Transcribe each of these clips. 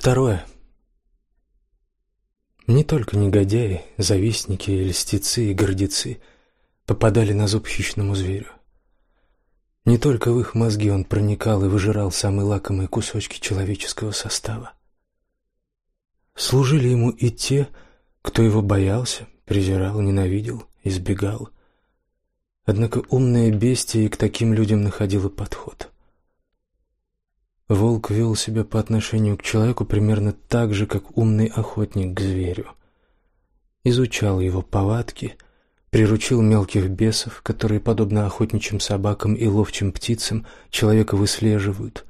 Второе. Не только негодяи, завистники, льстецы и гордецы попадали на зуб хищному зверю. Не только в их мозги он проникал и выжирал самые лакомые кусочки человеческого состава. Служили ему и те, кто его боялся, презирал, ненавидел, избегал. Однако умное бестие к таким людям находило подход. Волк вел себя по отношению к человеку примерно так же, как умный охотник к зверю. Изучал его повадки, приручил мелких бесов, которые, подобно охотничьим собакам и ловчим птицам, человека выслеживают,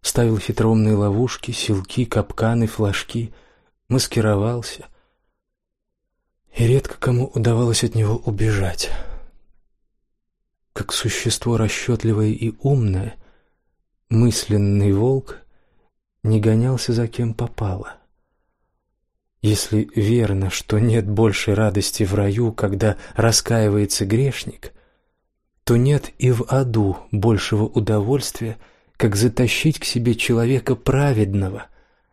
ставил хитроумные ловушки, силки, капканы, флажки, маскировался. И редко кому удавалось от него убежать. Как существо расчетливое и умное — мысленный волк не гонялся за кем попало. Если верно, что нет большей радости в раю, когда раскаивается грешник, то нет и в аду большего удовольствия, как затащить к себе человека праведного,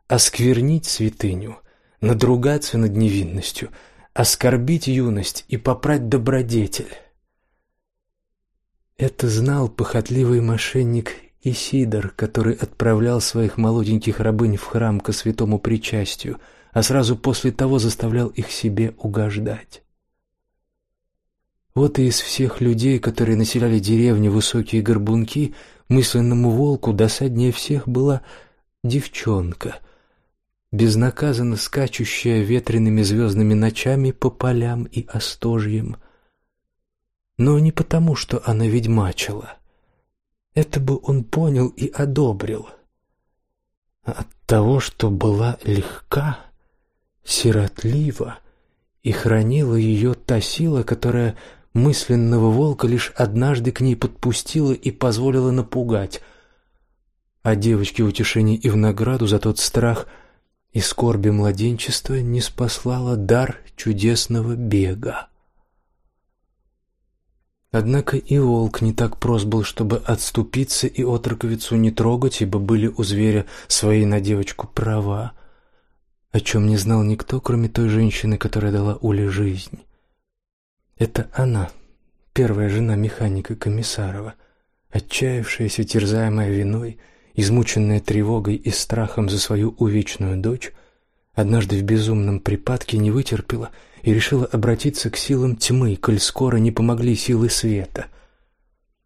осквернить святыню, надругаться над невинностью, оскорбить юность и попрать добродетель. Это знал похотливый мошенник и Сидор, который отправлял своих молоденьких рабынь в храм ко святому причастию, а сразу после того заставлял их себе угождать. Вот и из всех людей, которые населяли деревню Высокие Горбунки, мысленному волку досаднее всех была девчонка, безнаказанно скачущая ветреными звездными ночами по полям и остожьям. Но не потому, что она ведьмачила — это бы он понял и одобрил. от того, что была легка, сиротлива и хранила ее та сила, которая мысленного волка лишь однажды к ней подпустила и позволила напугать, а девочке утешение и в награду за тот страх и скорби младенчества не спаслала дар чудесного бега. Однако и волк не так прост был, чтобы отступиться и отроковицу не трогать, ибо были у зверя свои на девочку права, о чем не знал никто, кроме той женщины, которая дала Уле жизнь. Это она, первая жена механика Комиссарова, отчаявшаяся, терзаемая виной, измученная тревогой и страхом за свою увечную дочь, однажды в безумном припадке не вытерпела и решила обратиться к силам тьмы, коль скоро не помогли силы света.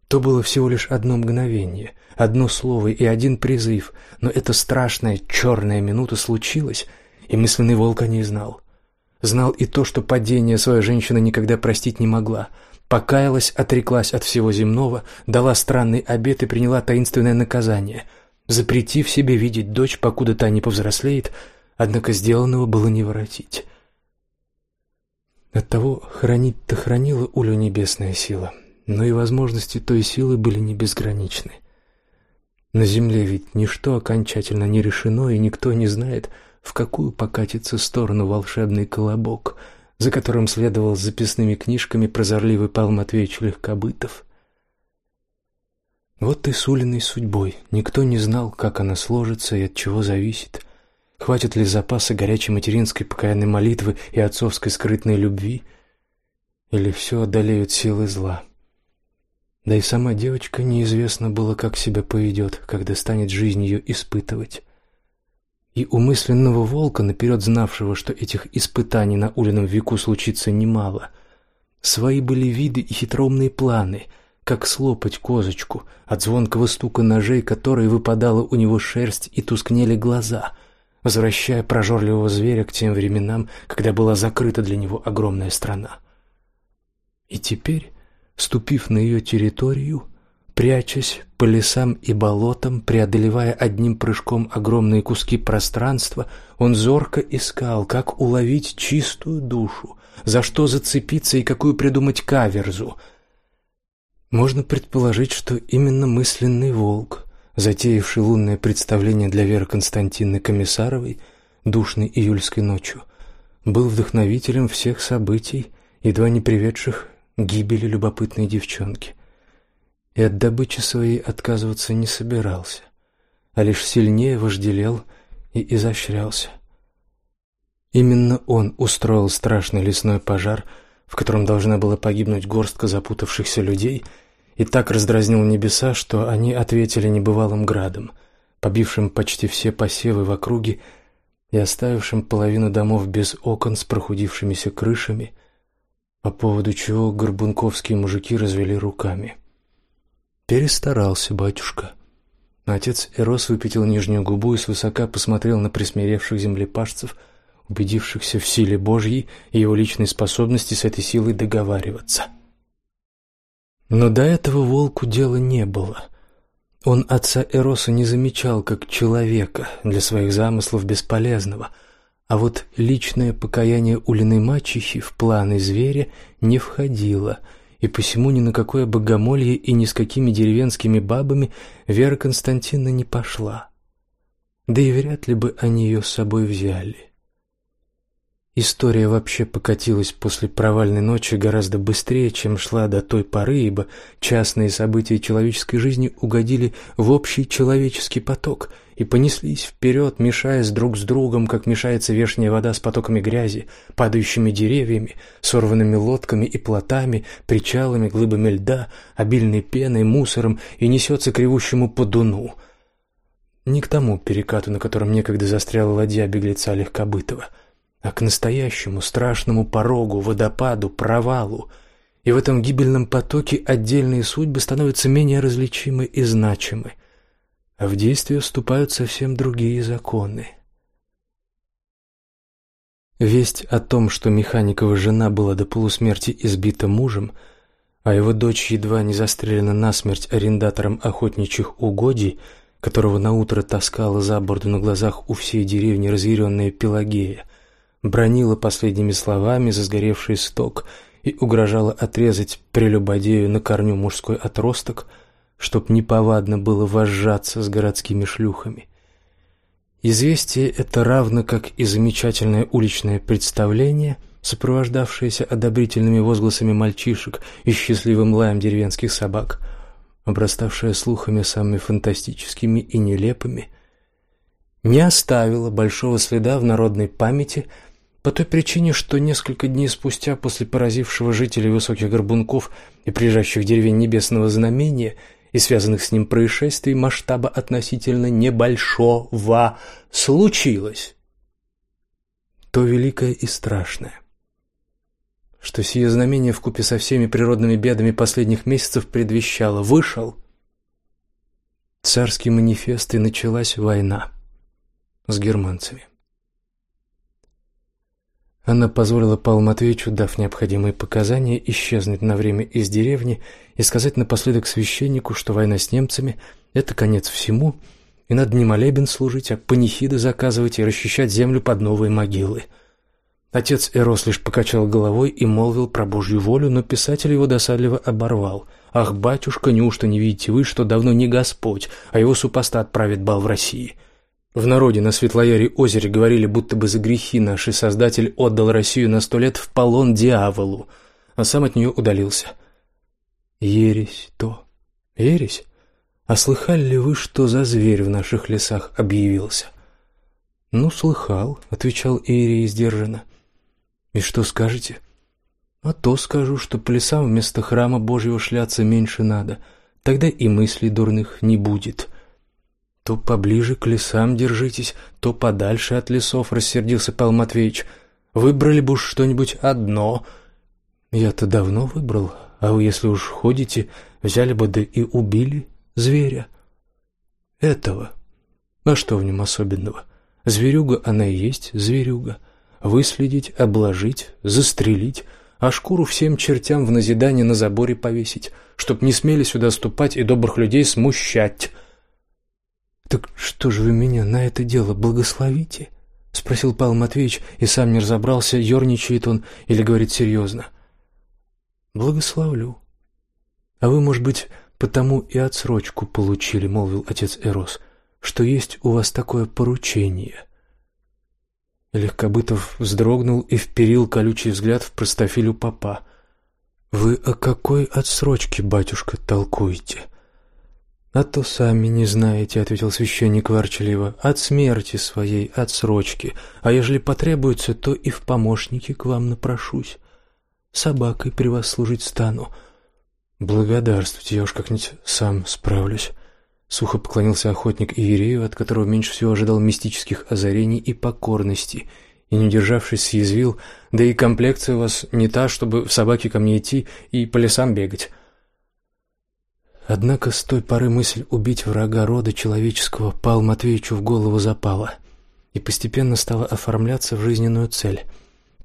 То было всего лишь одно мгновение, одно слово и один призыв, но эта страшная черная минута случилась, и мысленный волк о ней знал. Знал и то, что падение своя женщина никогда простить не могла. Покаялась, отреклась от всего земного, дала странный обет и приняла таинственное наказание, запретив себе видеть дочь, покуда та не повзрослеет, однако сделанного было не воротить. Оттого хранить-то хранила Улю небесная сила, но и возможности той силы были не безграничны. На земле ведь ничто окончательно не решено, и никто не знает, в какую покатится сторону волшебный колобок, за которым следовал с записными книжками прозорливый Павел Матвеевич Легкобытов. Вот и с Улиной судьбой никто не знал, как она сложится и от чего зависит. Хватит ли запаса горячей материнской покаянной молитвы и отцовской скрытной любви? Или все одолеют силы зла? Да и сама девочка неизвестно было, как себя поведет, когда станет жизнь ее испытывать. И у мысленного волка, наперед знавшего, что этих испытаний на Улином веку случится немало, свои были виды и хитроумные планы, как слопать козочку, от звонкого стука ножей которой выпадала у него шерсть и тускнели глаза — возвращая прожорливого зверя к тем временам, когда была закрыта для него огромная страна. И теперь, ступив на ее территорию, прячась по лесам и болотам, преодолевая одним прыжком огромные куски пространства, он зорко искал, как уловить чистую душу, за что зацепиться и какую придумать каверзу. Можно предположить, что именно мысленный волк затеявший лунное представление для Веры Константиновны Комиссаровой душной июльской ночью, был вдохновителем всех событий, едва не приведших к гибели любопытной девчонки. И от добычи своей отказываться не собирался, а лишь сильнее вожделел и изощрялся. Именно он устроил страшный лесной пожар, в котором должна была погибнуть горстка запутавшихся людей, и так раздразнил небеса, что они ответили небывалым градом, побившим почти все посевы в округе и оставившим половину домов без окон с прохудившимися крышами, по поводу чего горбунковские мужики развели руками. Перестарался батюшка. Отец Эрос выпятил нижнюю губу и свысока посмотрел на присмиревших землепашцев, убедившихся в силе Божьей и его личной способности с этой силой договариваться. Но до этого волку дела не было — он отца Эроса не замечал как человека для своих замыслов бесполезного, а вот личное покаяние Улиной мачехи в планы зверя не входило, и посему ни на какое богомолье и ни с какими деревенскими бабами Вера Константиновна не пошла. Да и вряд ли бы они ее с собой взяли. История вообще покатилась после провальной ночи гораздо быстрее, чем шла до той поры, ибо частные события человеческой жизни угодили в общий человеческий поток и понеслись вперед, мешаясь друг с другом, как мешается вешняя вода с потоками грязи, падающими деревьями, сорванными лодками и плотами, причалами, глыбами льда, обильной пеной, мусором и несется к ревущему по Дуну. Не к тому перекату, на котором некогда застряла ладья беглеца Легкобытова — а к настоящему страшному порогу, водопаду, провалу. И в этом гибельном потоке отдельные судьбы становятся менее различимы и значимы, а в действие вступают совсем другие законы. Весть о том, что Механикова жена была до полусмерти избита мужем, а его дочь едва не застрелена насмерть арендатором охотничьих угодий, которого наутро таскала за борду на глазах у всей деревни разъяренная Пелагея, бронила последними словами за сгоревший сток и угрожала отрезать прелюбодею на корню мужской отросток, чтоб неповадно было вожжаться с городскими шлюхами. Известие это равно как и замечательное уличное представление, сопровождавшееся одобрительными возгласами мальчишек и счастливым лаем деревенских собак, обраставшее слухами самыми фантастическими и нелепыми, не оставило большого следа в народной памяти – по той причине, что несколько дней спустя после поразившего жителей высоких горбунков и прижащих деревень Небесного Знамения и связанных с ним происшествий масштаба относительно небольшого случилось то великое и страшное, что сие знамение вкупе со всеми природными бедами последних месяцев предвещало. Вышел царский манифест и началась война с германцами. Она позволила Павлу Матвеевичу, дав необходимые показания, исчезнуть на время из деревни и сказать напоследок священнику, что война с немцами — это конец всему, и надо не молебен служить, а панихиды заказывать и расчищать землю под новые могилы. Отец Эрос лишь покачал головой и молвил про Божью волю, но писатель его досадливо оборвал. «Ах, батюшка, неужто не видите вы, что давно не Господь, а его супостат правит бал в России?» В народе на Светлояре озере говорили, будто бы за грехи наши Создатель отдал Россию на сто лет в полон дьяволу, а сам от нее удалился. Ересь то. Ересь? А слыхали ли вы, что за зверь в наших лесах объявился? Ну, слыхал, отвечал Иерей сдержанно. И что скажете? А то скажу, что по лесам вместо храма Божьего шляться меньше надо, тогда и мыслей дурных не будет. То поближе к лесам держитесь, то подальше от лесов, рассердился Павел Матвеевич. Выбрали бы уж что-нибудь одно. Я-то давно выбрал, а вы, если уж ходите, взяли бы да и убили зверя. Этого. А что в нем особенного? Зверюга она и есть зверюга. Выследить, обложить, застрелить, а шкуру всем чертям в назидание на заборе повесить, чтоб не смели сюда ступать и добрых людей смущать. «Так что же вы меня на это дело благословите?» — спросил Павел Матвеевич и сам не разобрался, ерничает он или говорит серьезно. «Благословлю. А вы, может быть, потому и отсрочку получили, — молвил отец Эрос, — что есть у вас такое поручение». Легкобытов вздрогнул и вперил колючий взгляд в простофилю папа. «Вы о какой отсрочке, батюшка, толкуете?» «А то сами не знаете», — ответил священник ворчливо, — «от смерти своей, от срочки, а ежели потребуется, то и в помощники к вам напрошусь. Собакой при вас служить стану». «Благодарствуйте, я уж как-нибудь сам справлюсь». Сухо поклонился охотник Иерею, от которого меньше всего ожидал мистических озарений и покорности, и, не удержавшись, съязвил, «Да и комплекция у вас не та, чтобы в собаке ко мне идти и по лесам бегать». Однако с той поры мысль убить врага рода человеческого Павлу Матвеевичу в голову запала и постепенно стала оформляться в жизненную цель,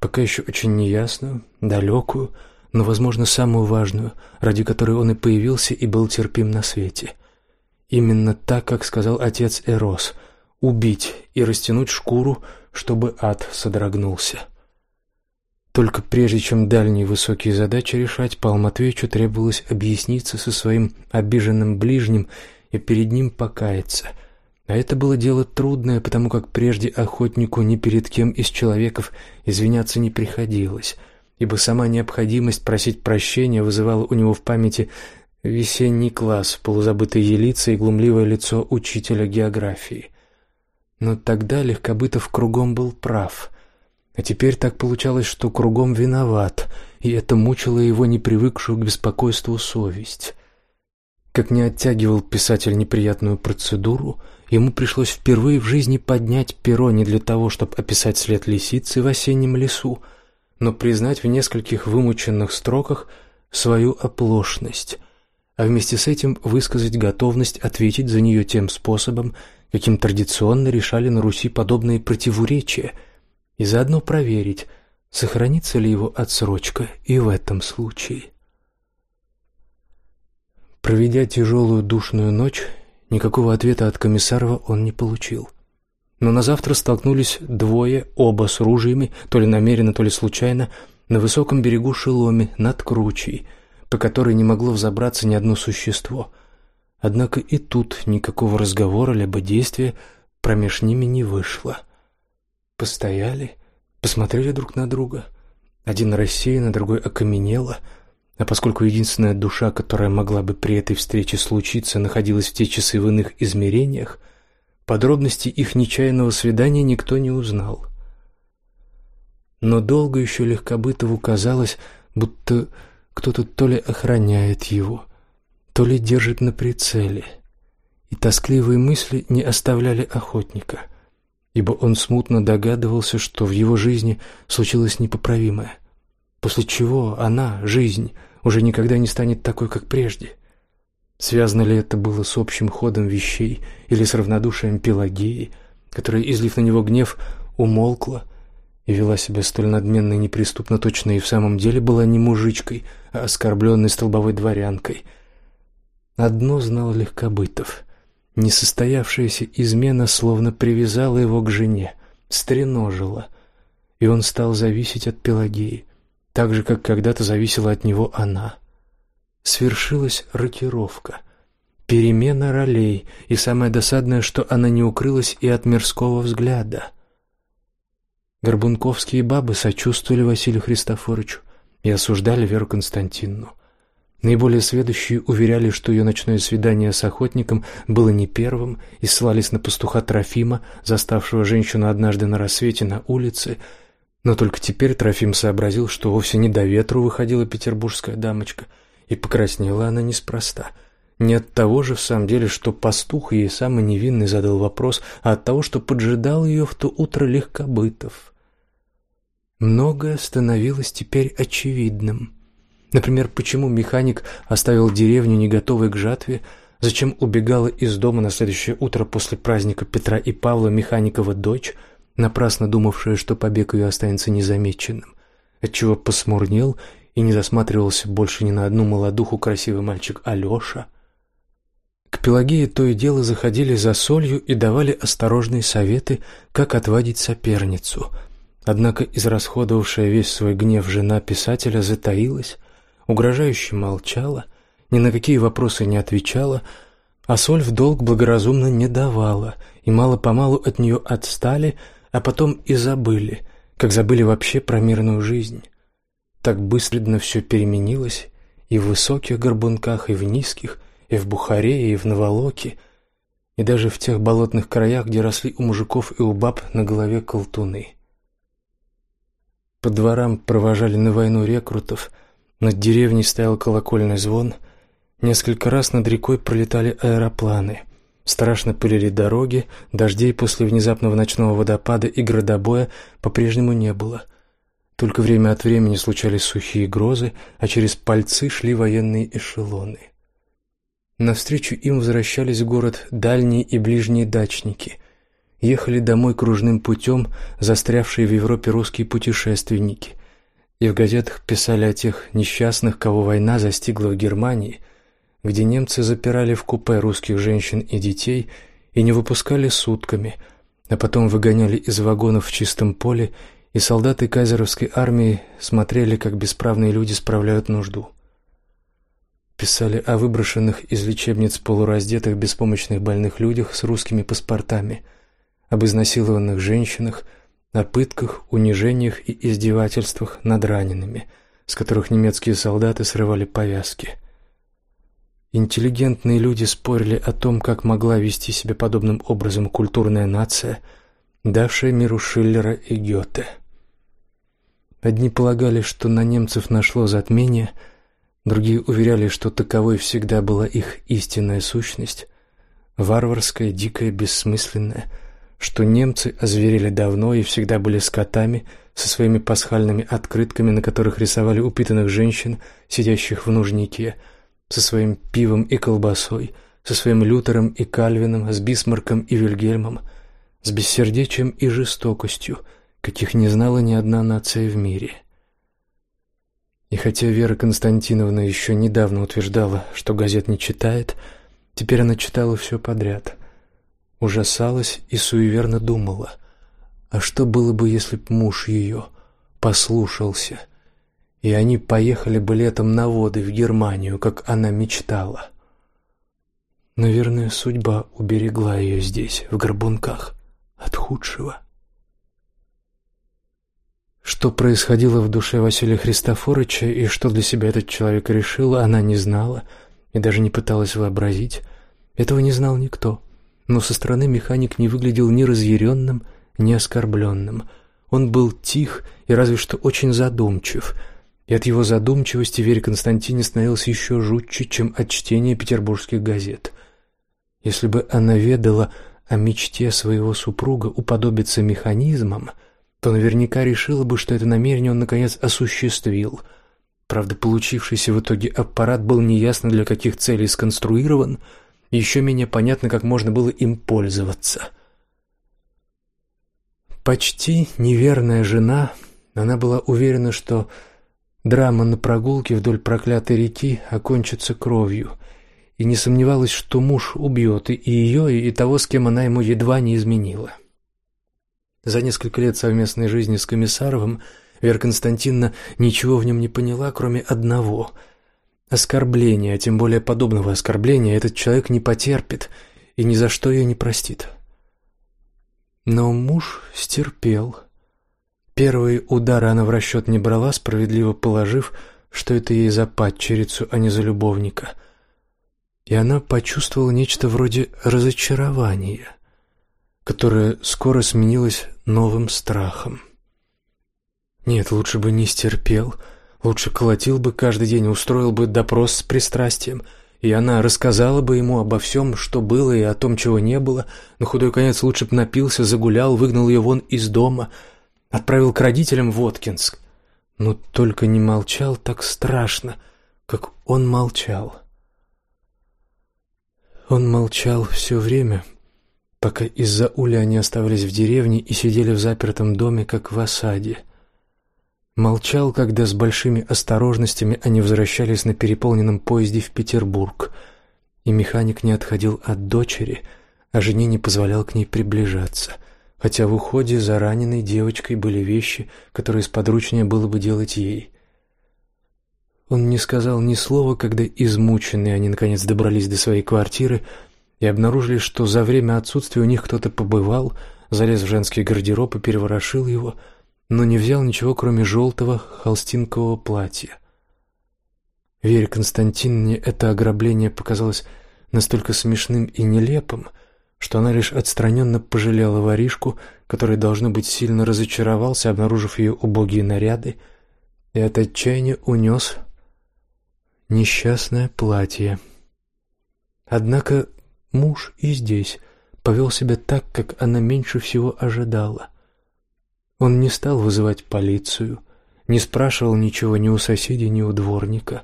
пока еще очень неясную, далекую, но, возможно, самую важную, ради которой он и появился и был терпим на свете. Именно так, как сказал отец Эрос — убить и растянуть шкуру, чтобы ад содрогнулся. Только прежде чем дальние высокие задачи решать, Павлу Матвеевичу требовалось объясниться со своим обиженным ближним и перед ним покаяться. А это было дело трудное, потому как прежде охотнику ни перед кем из человеков извиняться не приходилось, ибо сама необходимость просить прощения вызывала у него в памяти весенний класс, полузабытые елица и глумливое лицо учителя географии. Но тогда Легкобытов кругом был прав — а теперь так получалось, что кругом виноват, и это мучило его непривыкшую к беспокойству совесть. Как не оттягивал писатель неприятную процедуру, ему пришлось впервые в жизни поднять перо не для того, чтобы описать след лисицы в осеннем лесу, но признать в нескольких вымученных строках свою оплошность, а вместе с этим высказать готовность ответить за нее тем способом, каким традиционно решали на Руси подобные противоречия – и заодно проверить, сохранится ли его отсрочка и в этом случае. Проведя тяжелую душную ночь, никакого ответа от комиссарова он не получил. Но на завтра столкнулись двое, оба с ружьями, то ли намеренно, то ли случайно, на высоком берегу Шеломи, над кручей, по которой не могло взобраться ни одно существо. Однако и тут никакого разговора либо действия промеж ними не вышло — Постояли, посмотрели друг на друга. Один рассеянно, другой окаменело. А поскольку единственная душа, которая могла бы при этой встрече случиться, находилась в те часы в иных измерениях, подробности их нечаянного свидания никто не узнал. Но долго еще Легкобытову казалось, будто кто-то то ли охраняет его, то ли держит на прицеле, и тоскливые мысли не оставляли охотника — ибо он смутно догадывался, что в его жизни случилось непоправимое, после чего она, жизнь, уже никогда не станет такой, как прежде. Связано ли это было с общим ходом вещей или с равнодушием Пелагеи, которая, излив на него гнев, умолкла и вела себя столь надменно и неприступно точно и в самом деле была не мужичкой, а оскорбленной столбовой дворянкой. Одно знал Легкобытов — Несостоявшаяся измена словно привязала его к жене, стреножила, и он стал зависеть от Пелагеи, так же, как когда-то зависела от него она. Свершилась рокировка, перемена ролей, и самое досадное, что она не укрылась и от мирского взгляда. Горбунковские бабы сочувствовали Василию Христофоровичу и осуждали Веру Константиновну. Наиболее сведущие уверяли, что ее ночное свидание с охотником было не первым, и ссылались на пастуха Трофима, заставшего женщину однажды на рассвете на улице. Но только теперь Трофим сообразил, что вовсе не до ветру выходила петербургская дамочка, и покраснела она неспроста. Не от того же в самом деле, что пастух ей самый невинный задал вопрос, а от того, что поджидал ее в то утро легкобытов. Многое становилось теперь очевидным. Например, почему механик оставил деревню не готовой к жатве, зачем убегала из дома на следующее утро после праздника Петра и Павла механикова дочь, напрасно думавшая, что побег ее останется незамеченным, отчего посмурнел и не засматривался больше ни на одну молодуху красивый мальчик Алеша. К Пелагее то и дело заходили за солью и давали осторожные советы, как отвадить соперницу. Однако израсходовавшая весь свой гнев жена писателя затаилась, угрожающе молчала, ни на какие вопросы не отвечала, а соль в долг благоразумно не давала, и мало-помалу от нее отстали, а потом и забыли, как забыли вообще про мирную жизнь. Так быстро все переменилось и в высоких горбунках, и в низких, и в Бухаре, и в Новолоке, и даже в тех болотных краях, где росли у мужиков и у баб на голове колтуны. По дворам провожали на войну рекрутов, над деревней стоял колокольный звон, несколько раз над рекой пролетали аэропланы. Страшно пылили дороги, дождей после внезапного ночного водопада и градобоя по-прежнему не было. Только время от времени случались сухие грозы, а через пальцы шли военные эшелоны. Навстречу им возвращались в город дальние и ближние дачники. Ехали домой кружным путем застрявшие в Европе русские путешественники. И в газетах писали о тех несчастных, кого война застигла в Германии, где немцы запирали в купе русских женщин и детей и не выпускали сутками, а потом выгоняли из вагонов в чистом поле, и солдаты кайзеровской армии смотрели, как бесправные люди справляют нужду. Писали о выброшенных из лечебниц полураздетых беспомощных больных людях с русскими паспортами, об изнасилованных женщинах, о пытках, унижениях и издевательствах над ранеными, с которых немецкие солдаты срывали повязки. Интеллигентные люди спорили о том, как могла вести себя подобным образом культурная нация, давшая миру Шиллера и Гёте. Одни полагали, что на немцев нашло затмение – Другие уверяли, что таковой всегда была их истинная сущность, варварская, дикая, бессмысленная, что немцы озверели давно и всегда были скотами со своими пасхальными открытками, на которых рисовали упитанных женщин, сидящих в нужнике, со своим пивом и колбасой, со своим Лютером и Кальвином, с Бисмарком и Вильгельмом, с бессердечием и жестокостью, каких не знала ни одна нация в мире. И хотя Вера Константиновна еще недавно утверждала, что газет не читает, теперь она читала все подряд. Ужасалась и суеверно думала: а что было бы, если б муж ее послушался, и они поехали бы летом на воды в Германию, как она мечтала? Наверное, судьба уберегла ее здесь, в Горбунках, от худшего. Что происходило в душе Василия Христофоровича и что для себя этот человек решил, она не знала и даже не пыталась вообразить. Этого не знал никто. Но со стороны механик не выглядел ни разъяренным, ни оскорбленным. Он был тих и разве что очень задумчив. И от его задумчивости Вере Константине становилось еще жутче, чем от чтения петербургских газет. Если бы она ведала о мечте своего супруга уподобиться механизмам, то наверняка решила бы, что это намерение он наконец осуществил. Правда, получившийся в итоге аппарат был неясно для каких целей сконструирован, еще менее понятно, как можно было им пользоваться. Почти неверная жена, она была уверена, что драма на прогулке вдоль проклятой реки окончится кровью, и не сомневалась, что муж убьет и ее, и того, с кем она ему едва не изменила. За несколько лет совместной жизни с Комиссаровым Вера Константиновна ничего в нем не поняла, кроме одного оскорбления, тем более подобного оскорбления этот человек не потерпит и ни за что ее не простит. Но муж стерпел. Первый удар она в расчет не брала, справедливо положив, что это ей за падчерицу, а не за любовника. И она почувствовала нечто вроде разочарования — которое скоро сменилось новым страхом. Нет, лучше бы не стерпел, лучше колотил бы каждый день, устроил бы допрос с пристрастием, и она рассказала бы ему обо всем, что было и о том, чего не было. На худой конец лучше бы напился, загулял, выгнал ее вон из дома, отправил к родителям в Воткинск. Но только не молчал так страшно, как он молчал. Он молчал все время, пока из-за уля они оставались в деревне и сидели в запертом доме, как в осаде. Молчал, когда с большими осторожностями они возвращались на переполненном поезде в Петербург, и механик не отходил от дочери, а жене не позволял к ней приближаться, хотя в уходе за раненой девочкой были вещи, которые сподручнее было бы делать ей. Он не сказал ни слова, когда измученные они наконец добрались до своей квартиры, и обнаружили, что за время отсутствия у них кто-то побывал, залез в женский гардероб и переворошил его, но не взял ничего, кроме желтого холстинкового платья. Вере Константиновне это ограбление показалось настолько смешным и нелепым, что она лишь отстраненно пожалела воришку, который, должно быть, сильно разочаровался, обнаружив ее убогие наряды, и от отчаяния унес несчастное платье. Однако муж и здесь повел себя так, как она меньше всего ожидала. Он не стал вызывать полицию, не спрашивал ничего ни у соседей, ни у дворника,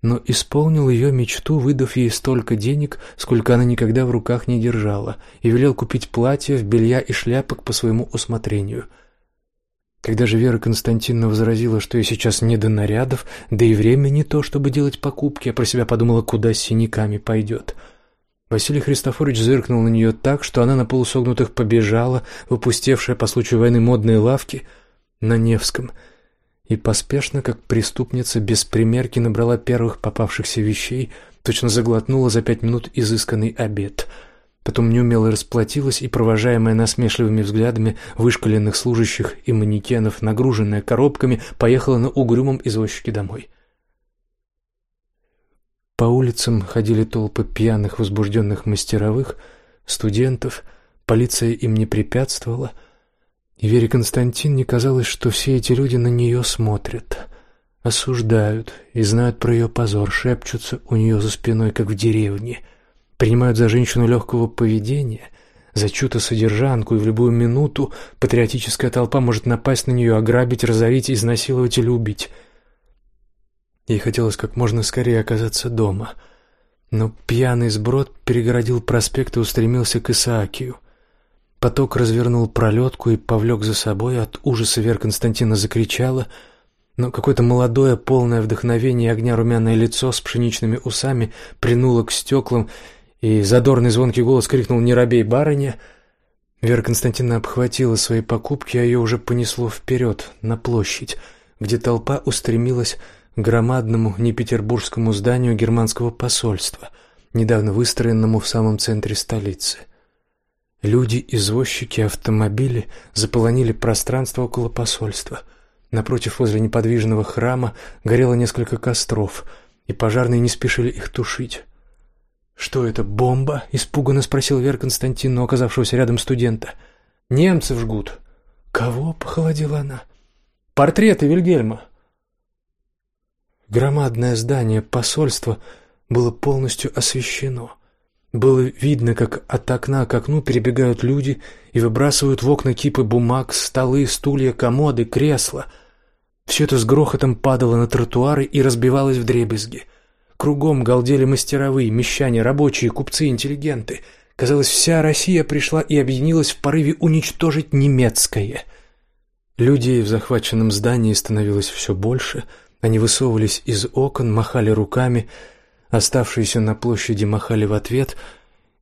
но исполнил ее мечту, выдав ей столько денег, сколько она никогда в руках не держала, и велел купить платье, белья и шляпок по своему усмотрению — когда же Вера Константиновна возразила, что ей сейчас не до нарядов, да и время не то, чтобы делать покупки, я про себя подумала, куда с синяками пойдет. Василий Христофорович зыркнул на нее так, что она на полусогнутых побежала, выпустевшая по случаю войны модные лавки на Невском, и поспешно, как преступница, без примерки набрала первых попавшихся вещей, точно заглотнула за пять минут изысканный обед — Потом неумело расплатилась и, провожаемая насмешливыми взглядами вышкаленных служащих и манекенов, нагруженная коробками, поехала на угрюмом извозчике домой. По улицам ходили толпы пьяных, возбужденных мастеровых, студентов, полиция им не препятствовала, и Вере Константиновне казалось, что все эти люди на нее смотрят, осуждают и знают про ее позор, шепчутся у нее за спиной, как в деревне — принимают за женщину легкого поведения, за чью-то содержанку, и в любую минуту патриотическая толпа может напасть на нее, ограбить, разорить, изнасиловать или убить. Ей хотелось как можно скорее оказаться дома, но пьяный сброд перегородил проспект и устремился к Исаакию. Поток развернул пролетку и повлек за собой, от ужаса Вера Константина закричала — но какое-то молодое, полное вдохновение огня румяное лицо с пшеничными усами принуло к стеклам, и задорный звонкий голос крикнул «Не робей, барыня!». Вера Константиновна обхватила свои покупки, а ее уже понесло вперед, на площадь, где толпа устремилась громадному непетербургскому зданию германского посольства, недавно выстроенному в самом центре столицы. Люди, извозчики, автомобили заполонили пространство около посольства. Напротив, возле неподвижного храма, горело несколько костров, и пожарные не спешили их тушить. «Что это, бомба?» — испуганно спросил Вера Константиновна, оказавшегося рядом студента. «Немцев жгут». «Кого?» — похолодела она. «Портреты Вильгельма». Громадное здание посольства было полностью освещено. Было видно, как от окна к окну перебегают люди и выбрасывают в окна кипы бумаг, столы, стулья, комоды, кресла. Все это с грохотом падало на тротуары и разбивалось в дребезги. Кругом галдели мастеровые, мещане, рабочие, купцы, интеллигенты. Казалось, вся Россия пришла и объединилась в порыве уничтожить немецкое. Людей в захваченном здании становилось все больше. Они высовывались из окон, махали руками, оставшиеся на площади махали в ответ.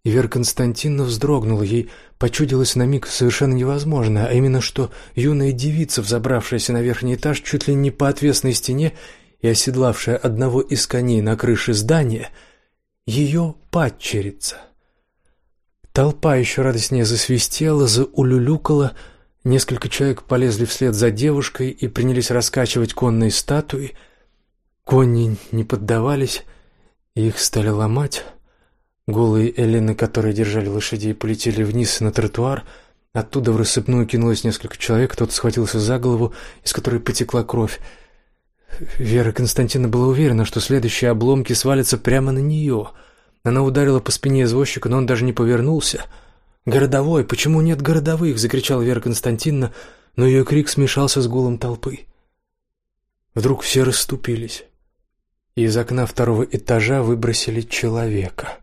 И Вера Константиновна вздрогнула, ей почудилось на миг совершенно невозможно, а именно что юная девица, взобравшаяся на верхний этаж чуть ли не по отвесной стене, и оседлавшая одного из коней на крыше здания, ее падчерица. Толпа еще радостнее засвистела, заулюлюкала, несколько человек полезли вслед за девушкой и принялись раскачивать конные статуи. Кони не поддавались, их стали ломать. Голые эллины, которые держали лошадей, полетели вниз на тротуар. Оттуда в рассыпную кинулось несколько человек, кто-то схватился за голову, из которой потекла кровь. Вера Константина была уверена, что следующие обломки свалятся прямо на нее. Она ударила по спине извозчика, но он даже не повернулся. «Городовой! Почему нет городовых?» — закричала Вера Константиновна, но ее крик смешался с гулом толпы. Вдруг все расступились, и из окна второго этажа выбросили человека,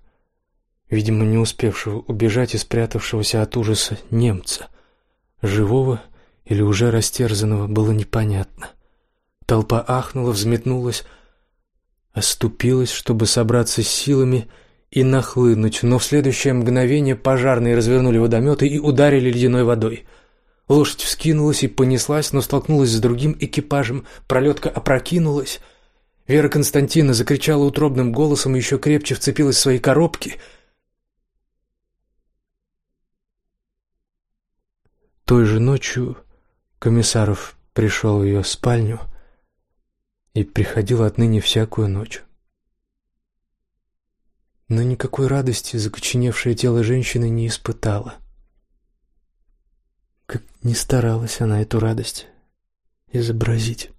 видимо, не успевшего убежать и спрятавшегося от ужаса немца. Живого или уже растерзанного было непонятно. Толпа ахнула, взметнулась, оступилась, чтобы собраться с силами и нахлынуть, но в следующее мгновение пожарные развернули водометы и ударили ледяной водой. Лошадь вскинулась и понеслась, но столкнулась с другим экипажем, пролетка опрокинулась. Вера Константина закричала утробным голосом и еще крепче вцепилась в свои коробки. Той же ночью Комиссаров пришел в ее спальню — и приходил отныне всякую ночь. Но никакой радости закоченевшее тело женщины не испытало. Как не старалась она эту радость изобразить.